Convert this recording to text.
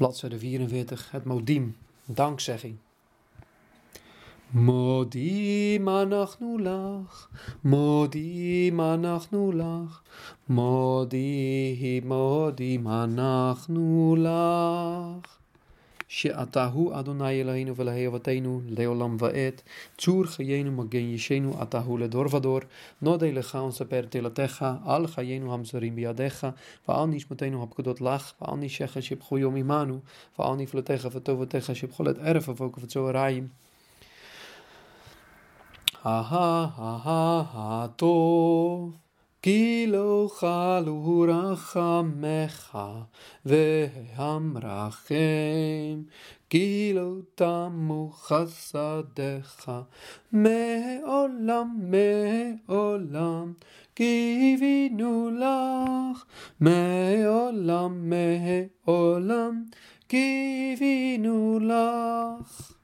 bladzijde 44, het modiem, dankzegging. Modim anachnu lach, modim anachnu lach, modim, modim anachnu lach. שאתה הוא אדוני אלוהינו ולהיאבתנו לעולם ועד. צור חיינו מגן ישנו אתה הוא לדור ודור. נודה לך ונספר תהילתך, על חיינו המסורים בידיך, ועל נשמתנו הפקודות לך, ועל נשיך שיבחו יום עמנו, ועל נפלותיך וטובותיך שיבחו לת ערב ובוק ובצהריים. אהה אהה הטוב לא חלו רחמך והמרחם, כי לא תמו חסדיך מעולם מעולם, קיווינו לך מעולם מעולם, קיווינו לך.